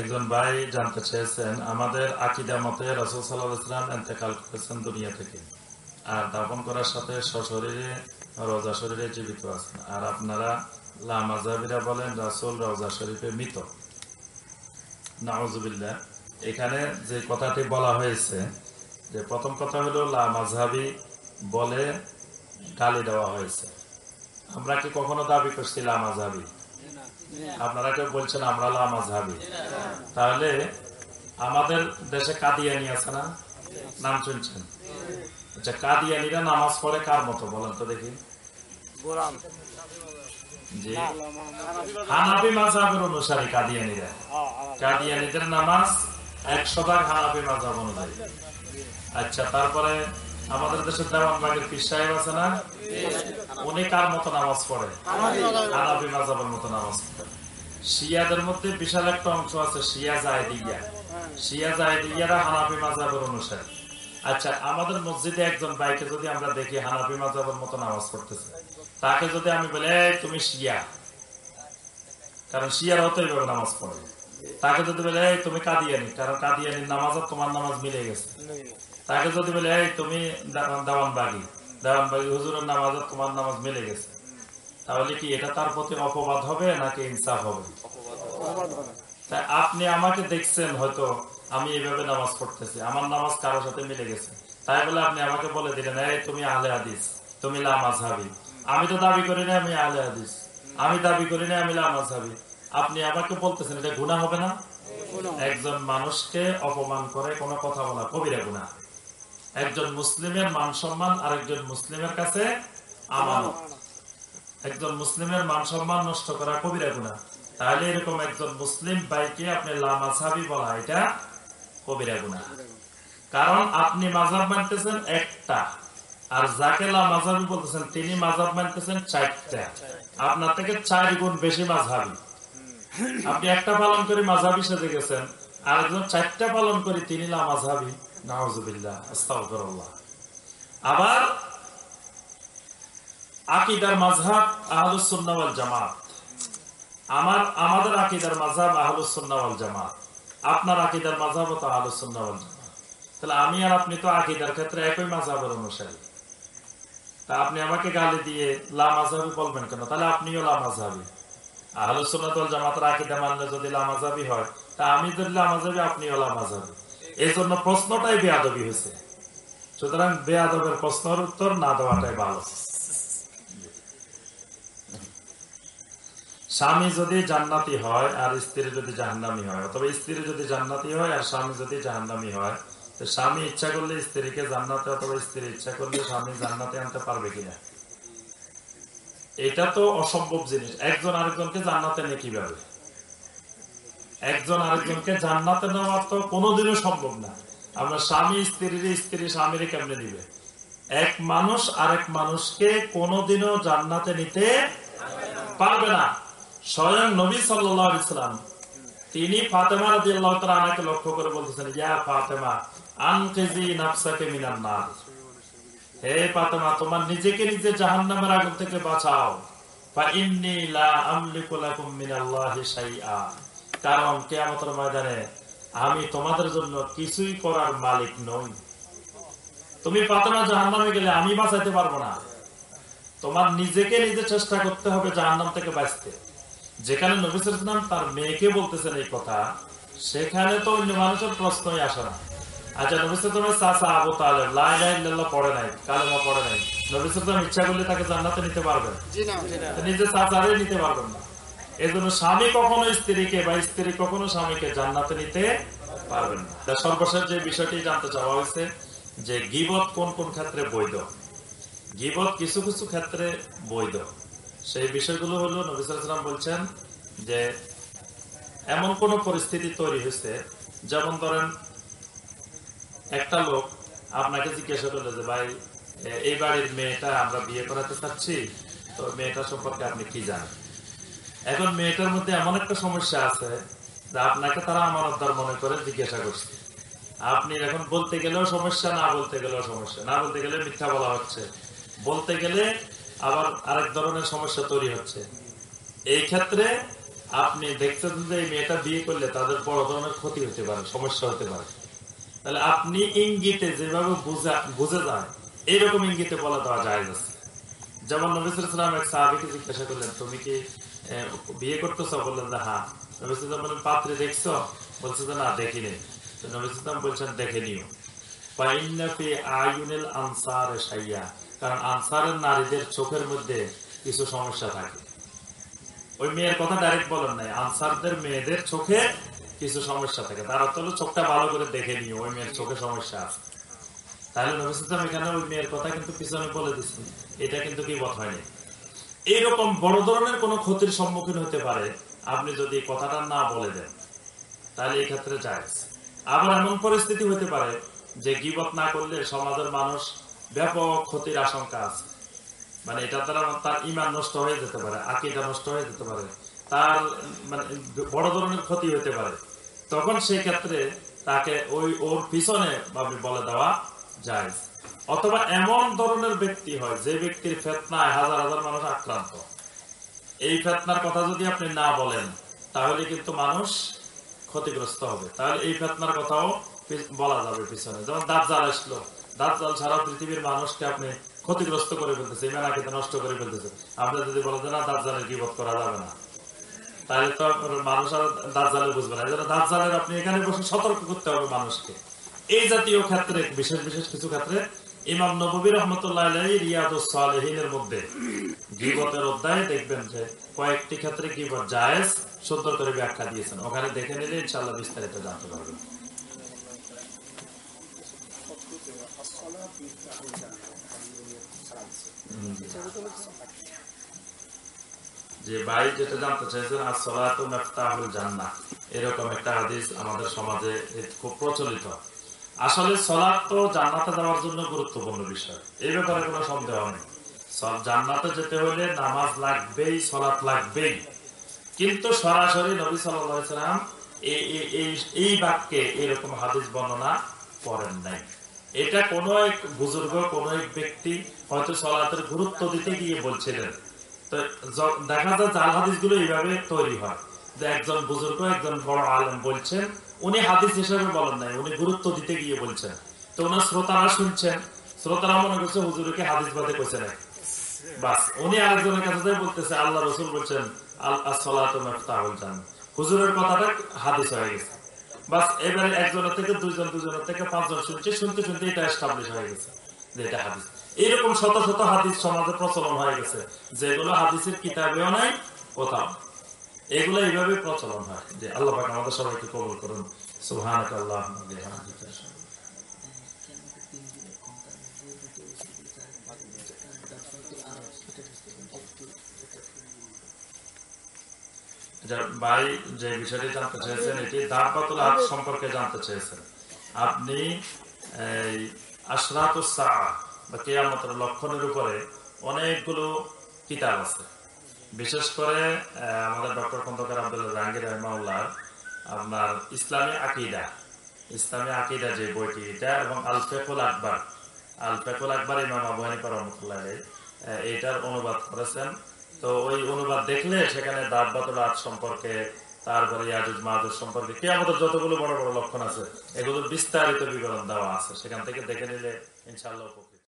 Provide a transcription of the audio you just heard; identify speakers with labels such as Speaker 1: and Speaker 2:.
Speaker 1: একজন ভাই জানতে চেয়েছেন, আমাদের আকিদা মতে রসুল সাল্লাহ ইসলাম এতেকাল করেছেন দুনিয়া থেকে। আর দাপন করার সাথে সশরীরে, রোজা শরীরে জীবিত আছেন। আর আপনারা লামাজাবিরা বলেন, রাসুল রোজা শরীফে মৃত। নাউজুবিল্লাহ। এখানে যে কথাটি বলা হয়েছে, যে প্রথম কথা হলো লামাজাবি বলে গালি দেওয়া হয়েছে। আমরা কি কখনো দাবি করছি লামাজাবি আপনারা কেউ বলছেন আমরা লামাজাবি তাহলে আমাদের দেশে কাদিয়ানি আছে না? নাম শুনছেন? আচ্ছা কাদিয়ানিরা নামাজ পড়ে কার মতো বলেন তো দেখি। হানাবি মাঝাবের অনুসারী কাদিয়ানিরা। কাদিয়ানিদের নামাজ একশো ভাগ হানাবি মাঝাব অনুযায়ী। আচ্ছা তারপরে আমাদের দেশের দেওয়ানবাগের পীর সাহেব আছে না? উনি কার মতো নামাজ পড়ে? হানাবি মাঝাবের মতো নামাজ পড়ে। শিয়াদের মধ্যে বিশাল একটা অংশ আছে শিয়া জায়দিয়া। শিয়া জায়দিয়ারা হানাবি মাঝাবের অনুসারী। আচ্ছা আমাদের মসজিদে একজন বাইকে যদি আমরা দেখি হানাবি মাঝাবের মতো নামাজ পড়তেছে, তাকে যদি আমি বলে তুমি শিয়া। কারণ শিয়ার হতো এইভাবে নামাজ পড়ে। তাকে যদি বলে তুমি কাদিয়ানি। কারণ কাদিয়ানির নামাজ তোমার নামাজ মিলে গেছে। তাকে যদি বলে, এই, তুমি দেওয়ান বাগি দেওয়ান বাগি হুজুরের নামাজ, তোমার নামাজ মিলে গেছে। তাহলে কি এটা তার প্রতি অপবাদ হবে নাকি ইনসাফ হবে? তাই আপনি আমাকে দেখছেন হয়তো আমি এইভাবে নামাজ পড়তেছি, আমার নামাজ কারোর সাথে মিলে গেছে। তাই বলে আপনি আমাকে বলে দিলেন, এই, তুমি আলে হাদিস, তুমি লামাজহাবি আমি তো দাবি করি না আমি আলে হাদিস, আমি দাবি করি না আমি লামাজহাবি আপনি আমাকে বলতেছেন, এটা গুণা হবে না? একজন মানুষকে অপমান করে কোনো কথা বলা কবিরা গুণা একজন মুসলিমের মান সম্মান, আরেকজন মুসলিমের কাছে আমানত। একজন মুসলিমের মান সম্মান নষ্ট করা কবিরা গুণা তাহলে এরকম একজন মুসলিম ভাইকে আপনি লামাঝাবি বলা এটা কবিরা গুণা কারণ আপনি মাঝাব মানতেছেন একটা, আর যাকে লামাঝাবি বলতেছেন, তিনি মাঝাব মানতেছেন চারটা। আপনার থেকে চার গুণ বেশি মাঝাবি। আপনি একটা পালন করে মাঝাবি সেজে গেছেন আর একজন চারটা পালন করে তিনি লামাঝাবি। আবার আকিদার জামাত। আমার, আমাদের আকিদার জামাত। আপনার আকিদার তো জামাত। তাহলে আমি আর আপনি তো আকিদার ক্ষেত্রে একই মাঝহাবের অনুসারী। তা আপনি আমাকে গালি দিয়ে লা মাঝহাবি বলবেন কেন? তাহলে আপনিও লা ওয়াল জামাতের আকিদা মানলে যদি লা মাঝহাবি হয়, তা আমি যদি লা মাঝহাবি আপনিও লা এই জন্য প্রশ্নটাই বেয়াদবি হয়েছে। সুতরাং বেয়াদবের প্রশ্নের উত্তর না দেওয়াটাই ভালো। স্বামী যদি জান্নাতি হয় আর স্ত্রী যদি জাহান্নামি হয়, অথবা স্ত্রী যদি জান্নাতি হয় আর স্বামী যদি জাহান্নামি হয়, তো স্বামী ইচ্ছা করলে স্ত্রীকে জান্নাতে অথবা স্ত্রী ইচ্ছা করলে স্বামী জান্নাতে আনতে পারবে কিনা? এটা তো অসম্ভব জিনিস। একজন আরেকজনকে জান্নাতে নিয়ে কীভাবে একজন আরেকজনকে জান্নাতে নেওয়া তো কোনোদিনও সম্ভব না। আমরা স্বামী স্ত্রীর স্ত্রী, স্বামীর কেমনে নিবে এক মানুষ আরেক মানুষকে কোনোদিনও জান্নাতে নিতে পারবে না। স্বয়ং নবী সাল্লাম, তিনি ফাতেমা রাজি আল্লাহ আনাকে লক্ষ্য করে বলতেছেন, ইয়া ফাতেমা, আনকেজি নাফসাকে হে ফাতেমা, তোমার নিজেকে নিজে জাহান নামের আগুন থেকে বাঁচাও। কারণ কেয়ামতের ময়দানে আমি তোমাদের জন্য কিছুই করার মালিক নই। তুমি ফাতেমা জাহান নামে গেলে আমি বাঁচাইতে পারব না। তোমার নিজেকে নিজে চেষ্টা করতে হবে জাহান্নাম থেকে বাঁচতে। যেখানে নবিসের ইসলাম তার মেয়েকে বলতেছেন এই কথা সেখানে তো অন্য মানুষের প্রশ্নই আসে না। আচ্ছা নবিসের তোমার চাষা আবু তাহলে লাইল্লাহ পড়ে নাই কালেমা পড়ে নাই। নবিসের ইসলাম ইচ্ছা করলে তাকে জান্নাতে নিতে পারবেন। নিজে চাচারে নিতে পারবেন না। এই জন্য স্বামী কখনো স্ত্রীকে বা স্ত্রী কখনো স্বামীকে জান্নাতে নিতে পারবেন না। সর্বশেষ যে বিষয়টি জানতে চাওয়া হয়েছে, যে গিবত কোন কোন ক্ষেত্রে বৈধ? গিবত কিছু কিছু ক্ষেত্রে বৈধ। সেই বিষয়গুলো হলো নবিসাম বলছেন যে, এমন কোন পরিস্থিতি তৈরি হয়েছে, যেমন ধরেন একটা লোক আপনাকে জিজ্ঞাসা করল যে, ভাই এই বাড়ির মেয়েটা আমরা বিয়ে করাতে চাচ্ছি, তো মেয়েটা সম্পর্কে আপনি কি জানেন? এখন মেয়েটার মধ্যে এমন একটা সমস্যা আছে যে আপনাকে তারা আমানতদার মনে করে জিজ্ঞাসা করছে। আপনি এখন বলতে গেলেও সমস্যা, না বলতে গেলেও সমস্যা। না বলতে গেলে মিথ্যা বলা হচ্ছে। বলতে গেলে আবার আরেক ধরনের সমস্যা তৈরি হচ্ছে। এই ক্ষেত্রে আপনি দেখছেন যে এই মেয়েটা বিয়ে করলে তাদের বড় ধরনের ক্ষতি হতে পারে, সমস্যা হতে পারে। তাহলে আপনি ইঙ্গিতে যেভাবে বুঝা যান, এইরকম ইঙ্গিতে বলা দেওয়া যায় যেমন নবিসাম এক সাহাবিকে জিজ্ঞাসা করলেন, তুমি কি বিয়ে করতেছ, বললেন যে হ্যাঁ। নবিসাম বললেন, পাত্রে দেখছ? বলছে যে, না, দেখিনি। তো নবিসাম বলছেন, দেখে নিও। কারণ আনসারের নারীদের চোখের মধ্যে কিছু সমস্যা থাকে। ওই মেয়ের কথা ডাইরেক্ট বলেন নাই, আনসারদের মেয়েদের চোখে কিছু সমস্যা থাকে। চোখটা ভালো করে দেখে নিও, ওই মেয়ের চোখে সমস্যা আছে। তাহলে নবিসাম এখানে ওই মেয়ের কথা কিন্তু পিছনে বলে দিচ্ছি এটা কিন্তু কি বধ হয়নি এইরকম বড় ধরনের কোন ক্ষতির সম্মুখীন হতে পারে, আপনি যদি কথাটা না বলে দেন, তাহলে এই ক্ষেত্রে যায় আবার এমন পরিস্থিতি হতে পারে যে গিবত না করলে সমাজের মানুষ ব্যাপক ক্ষতির আশঙ্কা আছে। মানে এটা দ্বারা তার ইমান নষ্ট হয়ে যেতে পারে, আকিদা নষ্ট হয়ে যেতে পারে, তার মানে বড় ধরনের ক্ষতি হতে পারে। তখন সেই ক্ষেত্রে তাকে ওই ওর পিছনে বলে দেওয়া যায় অথবা এমন ধরনের ব্যক্তি হয়, যে ব্যক্তির ফেতনায় হাজার হাজার মানুষ আক্রান্ত। এই ফেতনার কথা যদি আপনি না বলেন, তাহলে কিন্তু মানুষ ক্ষতিগ্রস্ত হবে। তাহলে এই ফেতনার কথাও বলা যাবে পিছনে। যেমন দাঁত জাল আসলো। দাঁত জাল সারা পৃথিবীর মানুষকে আপনি ক্ষতিগ্রস্ত করে ফেলতেছে ইমান আকিদা নষ্ট করে ফেলতেছে। আপনি যদি বলেন যে না দাঁত জালের গিবত করা যাবে না, তাহলে তো মানুষ আর দাঁত জালে বুঝবে না। এই জন্য দাঁত জালের আপনি এখানে বসে সতর্ক করতে হবে মানুষকে। এই জাতীয় ক্ষেত্রে, বিশেষ বিশেষ কিছু ক্ষেত্রে ইমাম নবী রহমতুল্লাহ রিয়াদুসালেহিনের মধ্যে গিবতের অধ্যায়ে দেখবেন যে কয়েকটি ক্ষেত্রে গিবত জায়েজ, সুন্দর করে ব্যাখ্যা দিয়েছেন। ওখানে দেখে নিলে ইনশাল্লাহ বিস্তারিত জানতে পারবেন। যে ভাই যেটা জানতে চাইছেন জান্নাহ। এরকম একটা হাদিস আমাদের সমাজে খুব প্রচলিত। আসলে সলাৎ তো জান্নাতে যাওয়ার জন্য গুরুত্বপূর্ণ বিষয়। এই ব্যাপারে কোনো সন্দেহ নেই। সব জান্নাতে যেতে হলে নামাজ লাগবেই, সলাৎ লাগবেই। কিন্তু সরাসরি নবী সাল্লাম এই বাক্যে এরকম হাদিস বর্ণনা করেন নাই। এটা কোন এক বুজুর্গ, কোন এক ব্যক্তি হয়তো সলাতের গুরুত্ব দিতে গিয়ে বলছিলেন। তো দেখা যায় জাল হাদিসগুলো এইভাবে তৈরি হয়। যে একজন বুজুর্গ, একজন বড় আলম বলছেন, উনি হাদিস হিসেবে বলেন নাই, উনি গুরুত্ব দিতে গিয়ে বলছেন। তো ওনার শ্রোতারা শুনছেন, শ্রোতারা মনে করছে হুজুরকে হাদিস বাদে কইছে না বাস, উনি আরেকজনের কাছে বলতেছে, আল্লাহ রসুল বলছেন হুজুরের কথাটা হাদিস হয়ে গেছে। বাস, এবারে একজনের থেকে দুজনের থেকে পাঁচজন শুনছে, শুনতে শুনতে এটা এস্টাবলিশ হয়ে গেছে যে এটা হাদিস। এইরকম শত শত হাদিস সমাজে প্রচলন হয়ে গেছে, যেগুলো হাদিসের কিতাবেও নাই, কোথাও। এগুলো এইভাবে প্রচলন হয় যে আল্লাহ আমাদের সবাইকে কবল করুন। বিহামদিকা যা- ভাই যে বিষয়টি জানতে চেয়েছেন, এটি দাঁড়পাতুল সম্পর্কে জানতে চেয়েছেন। আপনি এই আশরাত বা কেয়ামতের লক্ষণের উপরে অনেকগুলো কিতাব আছে। বিশেষ করে আমাদের ডক্টর খন্দকার আব্দুল্লাহ জাহাঙ্গীর রহমাউল্লাহ আপনার ইসলামী আকিদা ইসলামী আকিদা যে বইটি, এটা এবং আল ফেকুল আকবর আল ফেকুল আকবর ইমাম আবু হানিফা রহমতুল্লাহ এটার অনুবাদ করেছেন। তো ওই অনুবাদ দেখলে সেখানে দাববাতুল আজ সম্পর্কে তারপরে ইয়াজুজ মাহুজ সম্পর্কে কে আমাদের যতগুলো বড় বড় লক্ষণ আছে, এগুলোর বিস্তারিত বিবরণ দেওয়া আছে। সেখান থেকে দেখে নিলে ইনশাল্লাহ